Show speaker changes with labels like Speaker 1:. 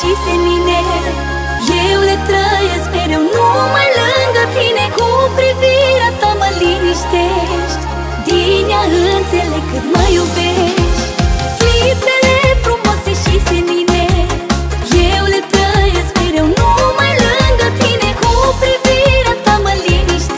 Speaker 1: și senine Eu le trăiesc mereu numai lângă tine Cu privirea ta mă liniștesc